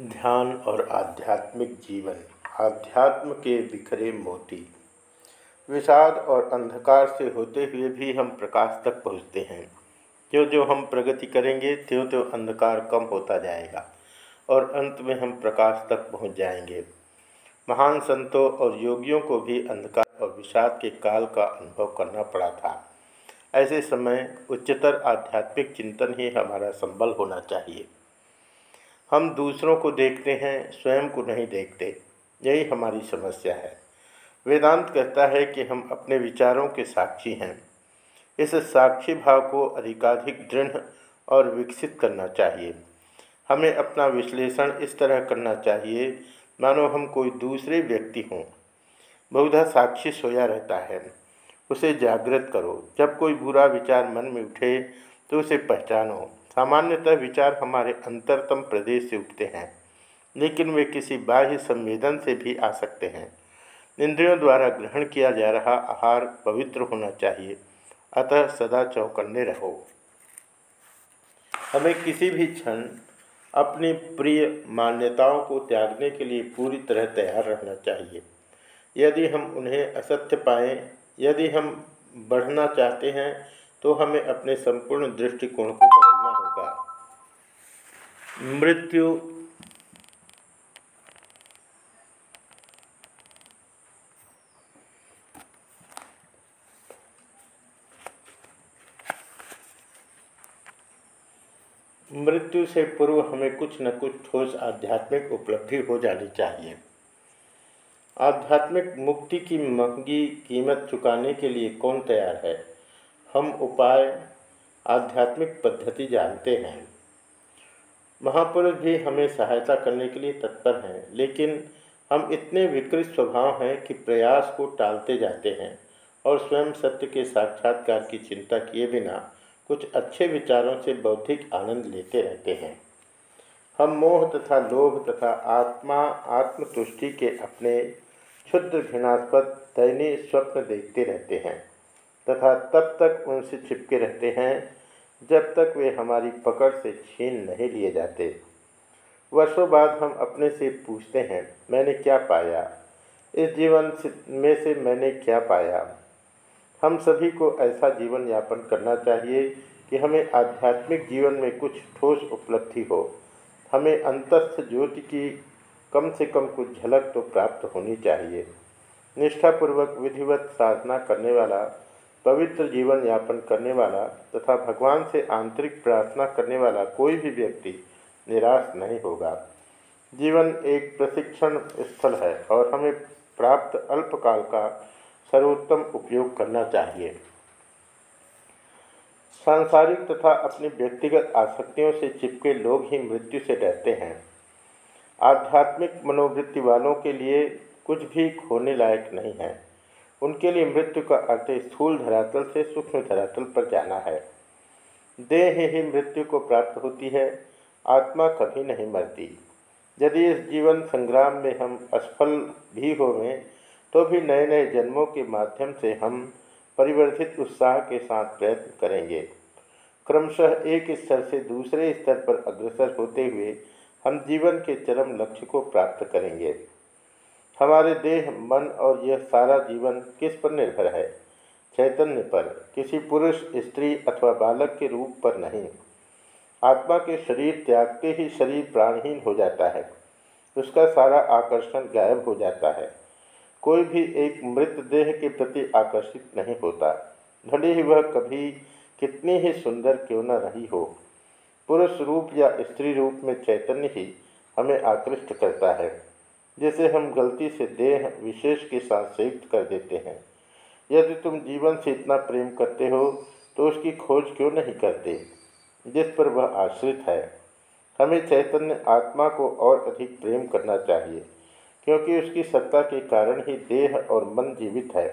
ध्यान और आध्यात्मिक जीवन, आध्यात्म के बिखरे मोती। विषाद और अंधकार से होते हुए भी हम प्रकाश तक पहुँचते हैं। जो जो हम प्रगति करेंगे त्यों त्यों अंधकार कम होता जाएगा और अंत में हम प्रकाश तक पहुँच जाएँगे। महान संतों और योगियों को भी अंधकार और विषाद के काल का अनुभव करना पड़ा था। ऐसे समय उच्चतर आध्यात्मिक चिंतन ही हमारा संबल होना चाहिए। हम दूसरों को देखते हैं, स्वयं को नहीं देखते। यही हमारी समस्या है। वेदांत कहता है कि हम अपने विचारों के साक्षी हैं। इस साक्षी भाव को अधिकाधिक दृढ़ और विकसित करना चाहिए। हमें अपना विश्लेषण इस तरह करना चाहिए, मानो हम कोई दूसरे व्यक्ति हों। बहुधा साक्षी सोया रहता है। उसे जागृत करो। जब कोई बुरा विचार मन में उठे तो उसे पहचानो। सामान्यतः विचार हमारे अंतरतम प्रदेश से उठते हैं, लेकिन वे किसी बाह्य संवेदन से भी आ सकते हैं। इंद्रियों द्वारा ग्रहण किया जा रहा आहार पवित्र होना चाहिए, अतः सदा चौकन्ने रहो। हमें किसी भी क्षण अपनी प्रिय मान्यताओं को त्यागने के लिए पूरी तरह तैयार रहना चाहिए। यदि हम उन्हें असत्य पाएँ, यदि हम बढ़ना चाहते हैं तो हमें अपने संपूर्ण दृष्टिकोण को मृत्यु। मृत्यु से पूर्व हमें कुछ न कुछ ठोस आध्यात्मिक उपलब्धि हो जानी चाहिए। आध्यात्मिक मुक्ति की महँगी कीमत चुकाने के लिए कौन तैयार है? हम उपाय, आध्यात्मिक पद्धति जानते हैं। महापुरुष भी हमें सहायता करने के लिए तत्पर हैं, लेकिन हम इतने विकृत स्वभाव हैं कि प्रयास को टालते जाते हैं और स्वयं सत्य के साक्षात्कार की चिंता किए बिना कुछ अच्छे विचारों से बौद्धिक आनंद लेते रहते हैं। हम मोह तथा लोभ तथा आत्मा, आत्मतुष्टि के अपने क्षुद्र घृणास्पद दैनीय स्वप्न देखते रहते हैं तथा तब तक उनसे छिपके रहते हैं जब तक वे हमारी पकड़ से छीन नहीं लिए जाते। वर्षों बाद हम अपने से पूछते हैं, मैंने क्या पाया? इस जीवन में से मैंने क्या पाया? हम सभी को ऐसा जीवन यापन करना चाहिए कि हमें आध्यात्मिक जीवन में कुछ ठोस उपलब्धि हो। हमें अंतस्थ ज्योति की कम से कम कुछ झलक तो प्राप्त होनी चाहिए। निष्ठापूर्वक विधिवत साधना करने वाला पवित्र जीवन यापन करने वाला तथा भगवान से आंतरिक प्रार्थना करने वाला कोई भी व्यक्ति निराश नहीं होगा। जीवन एक प्रशिक्षण स्थल है और हमें प्राप्त अल्पकाल का सर्वोत्तम उपयोग करना चाहिए। सांसारिक तथा अपनी व्यक्तिगत आसक्तियों से चिपके लोग ही मृत्यु से डरते हैं। आध्यात्मिक मनोवृत्ति वालों के लिए कुछ भी खोने लायक नहीं है। उनके लिए मृत्यु का अर्थ स्थूल धरातल से सूक्ष्म धरातल पर जाना है। देह ही मृत्यु को प्राप्त होती है, आत्मा कभी नहीं मरती। यदि इस जीवन संग्राम में हम असफल भी होवें तो भी नए नए जन्मों के माध्यम से हम परिवर्तित उत्साह के साथ प्रयत्न करेंगे। क्रमशः एक स्तर से दूसरे स्तर पर अग्रसर होते हुए हम जीवन के चरम लक्ष्य को प्राप्त करेंगे। हमारे देह, मन और यह सारा जीवन किस पर निर्भर है? चैतन्य पर। किसी पुरुष, स्त्री अथवा बालक के रूप पर नहीं। आत्मा के शरीर त्यागते ही शरीर प्राणहीन हो जाता है। उसका सारा आकर्षण गायब हो जाता है। कोई भी एक मृत देह के प्रति आकर्षित नहीं होता। भले ही वह कभी कितनी ही सुंदर क्यों न रही हो। पुरुष रूप या स्त्री रूप में चैतन्य ही हमें आकृष्ट करता है। जिसे हम गलती से देह विशेष के साथ संयुक्त कर देते हैं। यदि तुम जीवन से इतना प्रेम करते हो तो उसकी खोज क्यों नहीं करते? जिस पर वह आश्रित है। हमें चैतन्य आत्मा को और अधिक प्रेम करना चाहिए, क्योंकि उसकी सत्ता के कारण ही देह और मन जीवित है।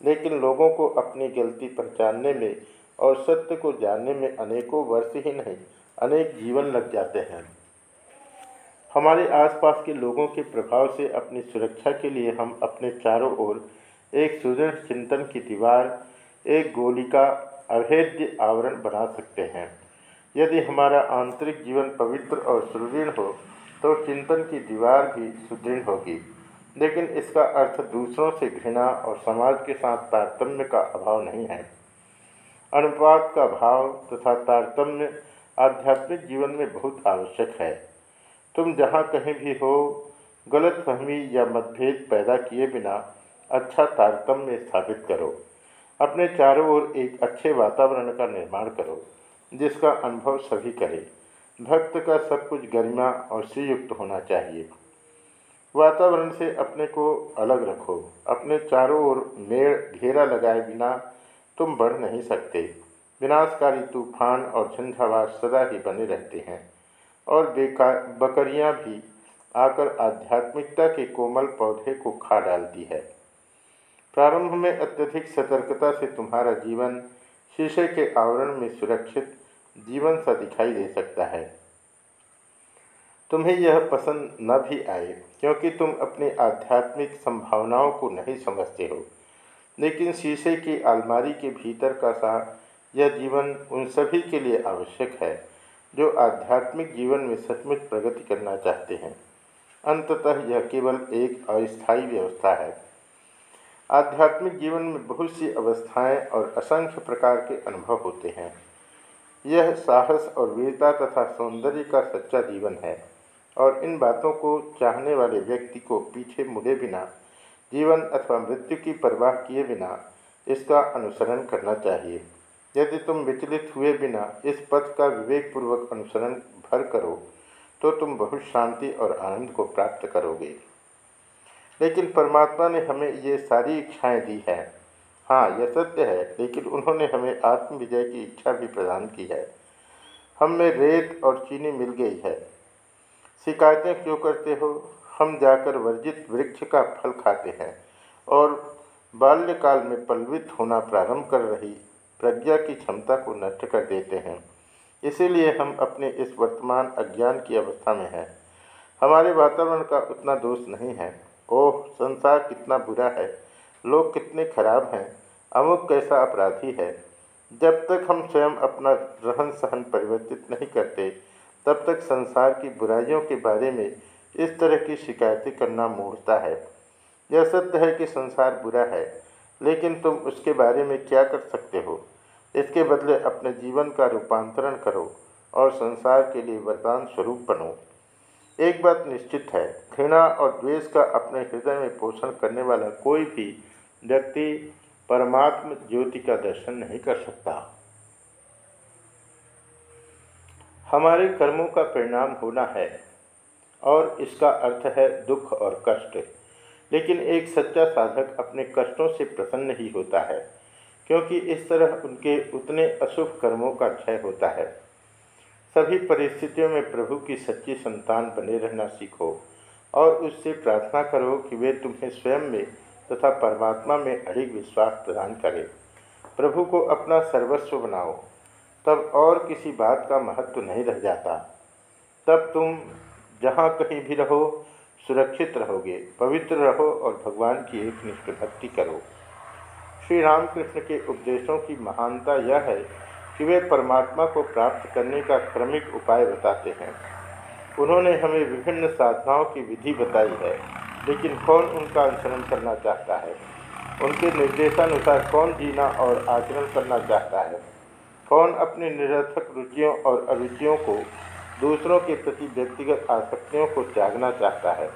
लेकिन लोगों को अपनी गलती पहचानने में और सत्य को जानने में अनेकों वर्ष ही नहीं, अनेक जीवन लग जाते हैं। हमारे आसपास के लोगों के प्रभाव से अपनी सुरक्षा के लिए हम अपने चारों ओर एक सुदृढ़ चिंतन की दीवार, एक गोली का अभेद्य आवरण बना सकते हैं। यदि हमारा आंतरिक जीवन पवित्र और सुदृढ़ हो तो चिंतन की दीवार भी सुदृढ़ होगी। लेकिन इसका अर्थ दूसरों से घृणा और समाज के साथ तारतम्य का अभाव नहीं है। अनुपात का भाव तथा तारतम्य आध्यात्मिक जीवन में बहुत आवश्यक है। तुम जहाँ कहीं भी हो, गलत फहमी या मतभेद पैदा किए बिना अच्छा तारतम्य स्थापित करो। अपने चारों ओर एक अच्छे वातावरण का निर्माण करो, जिसका अनुभव सभी करें। भक्त का सब कुछ गरिमा और श्रीयुक्त होना चाहिए। वातावरण से अपने को अलग रखो। अपने चारों ओर मेड़ घेरा लगाए बिना तुम बढ़ नहीं सकते। विनाशकारी तूफ़ान और झंझावात सदा ही बने रहते हैं। और बेकार बकरियाँ भी आकर आध्यात्मिकता के कोमल पौधे को खा डालती है। प्रारंभ में अत्यधिक सतर्कता से तुम्हारा जीवन शीशे के आवरण में सुरक्षित, जीवन सा दिखाई दे सकता है। तुम्हें यह पसंद न भी आए, क्योंकि तुम अपनी आध्यात्मिक संभावनाओं को नहीं समझते हो। लेकिन शीशे की अलमारी के भीतर का सा यह जीवन उन सभी के लिए आवश्यक है जो आध्यात्मिक जीवन में सचमुच प्रगति करना चाहते हैं। अंततः यह केवल एक अस्थायी व्यवस्था है। आध्यात्मिक जीवन में बहुत सी अवस्थाएँ और असंख्य प्रकार के अनुभव होते हैं। यह साहस और वीरता तथा सौंदर्य का सच्चा जीवन है और इन बातों को चाहने वाले व्यक्ति को पीछे मुड़े बिना, जीवन अथवा मृत्यु की परवाह किए बिना इसका अनुसरण करना चाहिए। यदि तुम विचलित हुए बिना इस पथ का विवेकपूर्वक अनुसरण भर करो तो तुम बहुत शांति और आनंद को प्राप्त करोगे। लेकिन परमात्मा ने हमें ये सारी इच्छाएँ दी हैं। हाँ यह सत्य है, लेकिन उन्होंने हमें आत्मविजय की इच्छा भी प्रदान की है। हम में रेत और चीनी मिल गई है। शिकायतें क्यों करते हो? हम जाकर वर्जित वृक्ष का फल खाते हैं और बाल्यकाल में पल्वित होना प्रारंभ कर रही प्रज्ञा की क्षमता को नष्ट कर देते हैं। इसीलिए हम अपने इस वर्तमान अज्ञान की अवस्था में हैं। हमारे वातावरण का उतना दोष नहीं है। ओह, संसार कितना बुरा है। लोग कितने खराब हैं। अमुक कैसा अपराधी है। जब तक हम स्वयं अपना रहन सहन परिवर्तित नहीं करते, तब तक संसार की बुराइयों के बारे में इस तरह की शिकायतें करना मूर्ता है। यह सत्य है कि संसार बुरा है। लेकिन तुम उसके बारे में क्या कर सकते हो? इसके बदले अपने जीवन का रूपांतरण करो और संसार के लिए वरदान स्वरूप बनो। एक बात निश्चित है, घृणा और द्वेष का अपने हृदय में पोषण करने वाला कोई भी व्यक्ति परमात्म ज्योति का दर्शन नहीं कर सकता। हमारे कर्मों का परिणाम होना है और इसका अर्थ है दुख और कष्ट। लेकिन एक सच्चा साधक अपने कष्टों से प्रसन्न ही होता है, क्योंकि इस तरह उनके उतने अशुभ कर्मों का क्षय होता है। सभी परिस्थितियों में प्रभु की सच्ची संतान बने रहना सीखो, और उससे प्रार्थना करो कि वे तुम्हें स्वयं में तथा परमात्मा में अधिक विश्वास प्रदान करें। प्रभु को अपना सर्वस्व बनाओ, तब और किसी बात का महत्व नहीं रह जाता। तब तुम जहाँ कहीं भी रहो सुरक्षित रहोगे, पवित्र रहो और भगवान की एक निष्ठ भक्ति करो। श्री रामकृष्ण के उपदेशों की महानता यह है कि वे परमात्मा को प्राप्त करने का क्रमिक उपाय बताते हैं। उन्होंने हमें विभिन्न साधनाओं की विधि बताई है, लेकिन कौन उनका अनुसरण करना चाहता है? उनके निर्देशानुसार कौन जीना और आचरण करना चाहता है? कौन अपनी निरर्थक रुचियों और अरुचियों को दूसरों के प्रति व्यक्तिगत आसक्तियों को त्यागना चाहता है।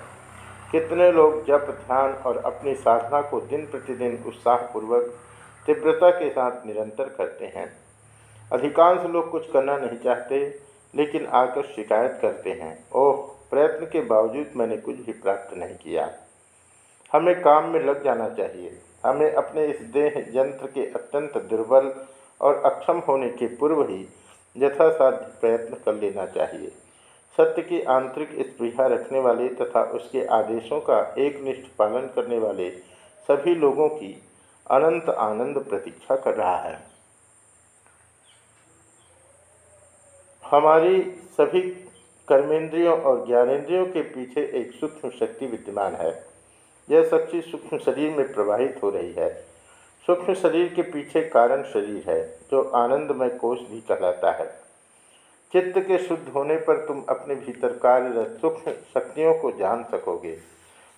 कितने लोग जप, ध्यान और अपनी साधना को दिन प्रतिदिन उत्साहपूर्वक, तीव्रता के साथ निरंतर करते हैं। अधिकांश लोग कुछ करना नहीं चाहते, लेकिन आकर शिकायत करते हैं। ओह, प्रयत्न के बावजूद मैंने कुछ भी प्राप्त नहीं किया। हमें काम में लग जाना चाहिए। हमें अपने इस देह यंत्र के अत्यंत दुर्बल और अक्षम होने के पूर्व ही यथासाध्य प्रयत्न कर लेना चाहिए। सत्य की आंतरिक स्पृहा रखने वाले तथा उसके आदेशों का एक निष्ठ पालन करने वाले सभी लोगों की अनंत आनंद प्रतीक्षा कर रहा है। हमारी सभी कर्मेंद्रियों और ज्ञानेन्द्रियों के पीछे एक सूक्ष्म शक्ति विद्यमान है। यह शक्ति सूक्ष्म शरीर में प्रवाहित हो रही है। सूक्ष्म शरीर के पीछे कारण शरीर है, जो आनंदमय कोष भी कहलाता है। चित्त के शुद्ध होने पर तुम अपने भीतर कार्यरत सूक्ष्म शक्तियों को जान सकोगे।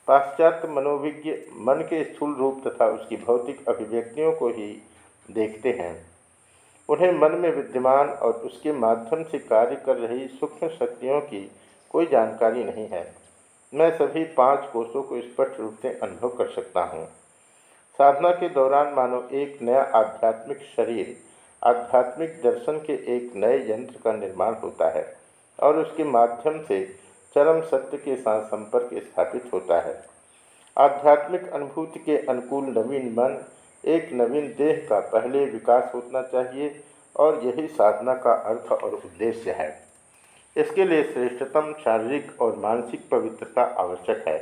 पाश्चात्य मनोविज्ञ मन के स्थूल रूप तथा उसकी भौतिक अभिव्यक्तियों को ही देखते हैं। उन्हें मन में विद्यमान और उसके माध्यम से कार्य कर रही सूक्ष्म शक्तियों की कोई जानकारी नहीं है। मैं सभी पाँच कोषों को स्पष्ट रूप से अनुभव कर सकता हूँ। साधना के दौरान मानो एक नया आध्यात्मिक शरीर, आध्यात्मिक दर्शन के एक नए यंत्र का निर्माण होता है और उसके माध्यम से चरम सत्य के साथ संपर्क स्थापित होता है। आध्यात्मिक अनुभूति के अनुकूल नवीन मन, एक नवीन देह का पहले विकास होना चाहिए और यही साधना का अर्थ और उद्देश्य है। इसके लिए श्रेष्ठतम शारीरिक और मानसिक पवित्रता आवश्यक है।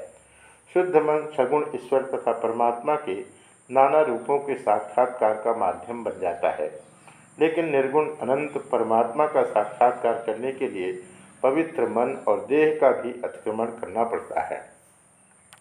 शुद्ध मन, सगुण, ईश्वर तथा परमात्मा के नाना रूपों के साक्षात्कार का माध्यम बन जाता है। लेकिन निर्गुण अनंत परमात्मा का साक्षात्कार करने के लिए पवित्र मन और देह का भी अतिक्रमण करना पड़ता है।